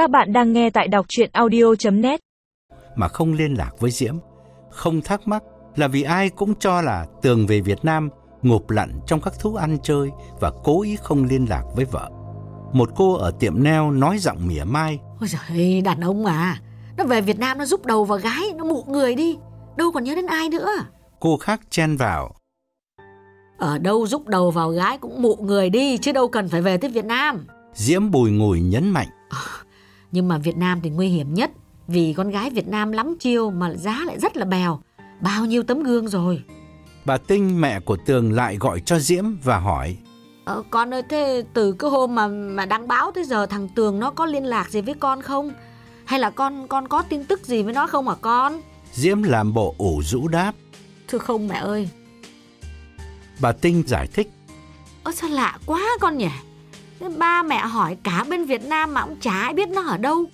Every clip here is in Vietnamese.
Các bạn đang nghe tại đọc chuyện audio.net mà không liên lạc với Diễm. Không thắc mắc là vì ai cũng cho là Tường về Việt Nam ngộp lặn trong các thú ăn chơi và cố ý không liên lạc với vợ. Một cô ở tiệm neo nói giọng mỉa mai. Ôi giời, đàn ông mà. Nó về Việt Nam nó giúp đầu vào gái, nó mụ người đi. Đâu còn nhớ đến ai nữa. Cô khác chen vào. Ở đâu giúp đầu vào gái cũng mụ người đi, chứ đâu cần phải về tới Việt Nam. Diễm bùi ngùi nhấn mạnh. Nhưng mà Việt Nam thì nguy hiểm nhất. Vì con gái Việt Nam lắm chiêu mà giá lại rất là bèo. Bao nhiêu tấm gương rồi. Bà Tinh mẹ của Tường lại gọi cho Diễm và hỏi. Ờ, con ơi, thế từ cái hôm mà mà đăng báo tới giờ thằng Tường nó có liên lạc gì với con không? Hay là con con có tin tức gì với nó không hả con? Diễm làm bộ ủ rũ đáp. Thưa không mẹ ơi. Bà Tinh giải thích. Ơ sao lạ quá con nhỉ? Ba mẹ hỏi cả bên Việt Nam mà cũng chả ai biết nó ở đâu.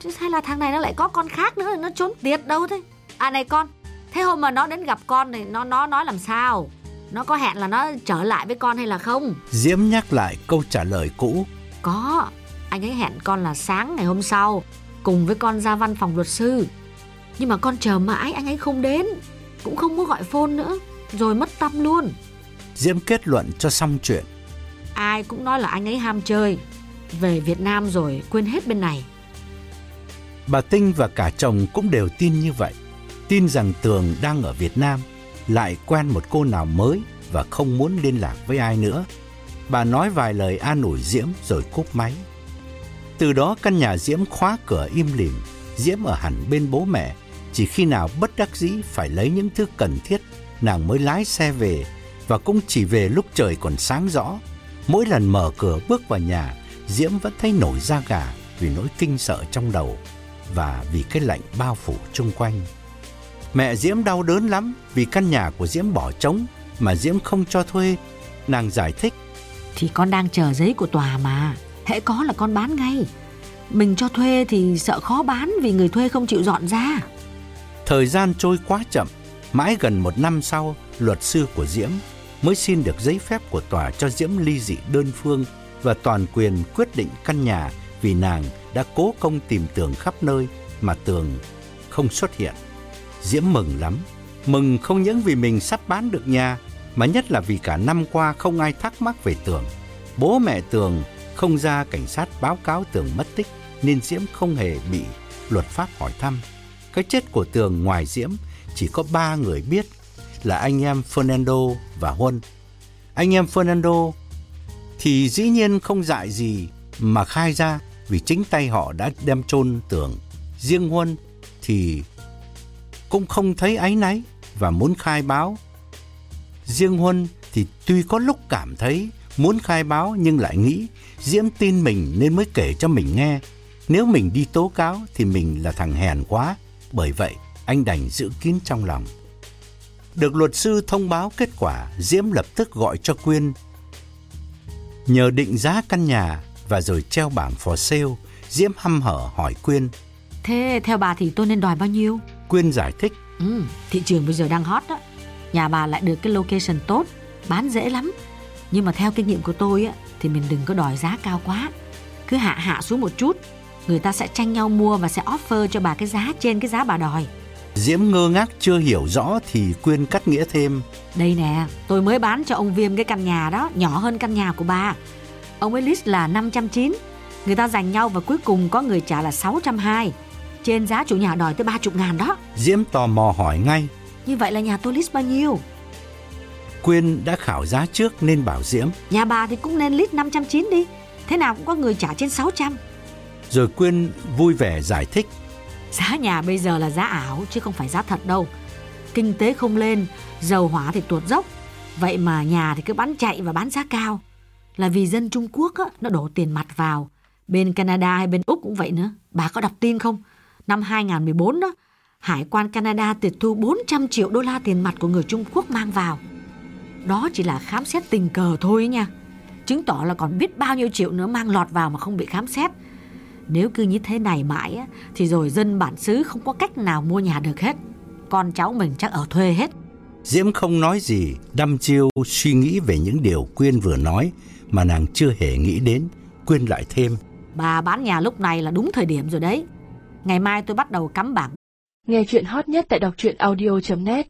Chứ hay là thằng này nó lại có con khác nữa nó trốn tiệt đâu thế? À này con, thế hôm mà nó đến gặp con thì nó nó nói làm sao? Nó có hẹn là nó trở lại với con hay là không? Diễm nhắc lại câu trả lời cũ. Có, anh ấy hẹn con là sáng ngày hôm sau cùng với con ra văn phòng luật sư. Nhưng mà con chờ mãi anh ấy không đến, cũng không có gọi phone nữa, rồi mất tâm luôn. Diễm kết luận cho xong chuyện. Ai cũng nói là anh ấy ham chơi, về Việt Nam rồi quên hết bên này. Bà Tinh và cả chồng cũng đều tin như vậy. Tin rằng Tường đang ở Việt Nam, lại quen một cô nào mới và không muốn liên lạc với ai nữa. Bà nói vài lời an ủi Diễm rồi cúp máy. Từ đó căn nhà Diễm khóa cửa im lìm, Diễm ở hẳn bên bố mẹ, chỉ khi nào bất đắc dĩ phải lấy những thứ cần thiết, nàng mới lái xe về và cũng chỉ về lúc trời còn sáng rõ. Mỗi lần mở cửa bước vào nhà, Diễm vẫn thấy nổi da gà vì nỗi kinh sợ trong đầu và vì cái lạnh bao phủ chung quanh. Mẹ Diễm đau đớn lắm vì căn nhà của Diễm bỏ trống mà Diễm không cho thuê. Nàng giải thích. Thì con đang chờ giấy của tòa mà, hễ có là con bán ngay. Mình cho thuê thì sợ khó bán vì người thuê không chịu dọn ra. Thời gian trôi quá chậm, mãi gần một năm sau, luật sư của Diễm mới xin được giấy phép của tòa cho Diễm ly dị đơn phương và toàn quyền quyết định căn nhà vì nàng đã cố công tìm Tường khắp nơi mà Tường không xuất hiện. Diễm mừng lắm, mừng không những vì mình sắp bán được nhà, mà nhất là vì cả năm qua không ai thắc mắc về Tường. Bố mẹ Tường không ra cảnh sát báo cáo Tường mất tích nên Diễm không hề bị luật pháp hỏi thăm. Cái chết của Tường ngoài Diễm chỉ có ba người biết là anh em Fernando và Huân. Anh em Fernando thì dĩ nhiên không dại gì mà khai ra vì chính tay họ đã đem chôn Tường. Riêng Huân thì cũng không thấy áy náy và muốn khai báo. Riêng Huân thì tuy có lúc cảm thấy muốn khai báo nhưng lại nghĩ Diễm tin mình nên mới kể cho mình nghe. Nếu mình đi tố cáo thì mình là thằng hèn quá, bởi vậy anh đành giữ kín trong lòng. Được luật sư thông báo kết quả, Diễm lập tức gọi cho Quyên. Nhờ định giá căn nhà và rồi treo bảng for sale, Diễm hăm hở hỏi Quyên. Thế theo bà thì tôi nên đòi bao nhiêu? Quyên giải thích. Ừ, thị trường bây giờ đang hot đó. Nhà bà lại được cái location tốt, bán dễ lắm. Nhưng mà theo kinh nghiệm của tôi á, thì mình đừng có đòi giá cao quá. Cứ hạ hạ xuống một chút, người ta sẽ tranh nhau mua và sẽ offer cho bà cái giá trên cái giá bà đòi. Diễm ngơ ngác chưa hiểu rõ thì Quyên cắt nghĩa thêm. Đây nè, tôi mới bán cho ông Viêm cái căn nhà đó, nhỏ hơn căn nhà của bà. Ông ấy list là 590, người ta giành nhau và cuối cùng có người trả là 620. Trên giá chủ nhà đòi tới 30 ngàn đó. Diễm tò mò hỏi ngay. Như vậy là nhà tôi list bao nhiêu? Quyên đã khảo giá trước nên bảo Diễm. Nhà bà thì cũng nên list 590 đi. Thế nào cũng có người trả trên 600. Rồi Quyên vui vẻ giải thích. Giá nhà bây giờ là giá ảo chứ không phải giá thật đâu. Kinh tế không lên, dầu hỏa thì tuột dốc. Vậy mà nhà thì cứ bán chạy và bán giá cao. Là vì dân Trung Quốc á, nó đổ tiền mặt vào. Bên Canada hay bên Úc cũng vậy nữa. Bà có đọc tin không? Năm 2014 đó, Hải quan Canada tịch thu 400 triệu đô la tiền mặt của người Trung Quốc mang vào. Đó chỉ là khám xét tình cờ thôi nha. Chứng tỏ là còn biết bao nhiêu triệu nữa mang lọt vào mà không bị khám xét. Nếu cứ như thế này mãi á, thì rồi dân bản xứ không có cách nào mua nhà được hết. Con cháu mình chắc ở thuê hết. Diễm không nói gì, đăm chiêu suy nghĩ về những điều Quyên vừa nói mà nàng chưa hề nghĩ đến. Quyên lại thêm. Bà bán nhà lúc này là đúng thời điểm rồi đấy. Ngày mai tôi bắt đầu cắm bảng. Nghe chuyện hot nhất tại đọc truyện audio.net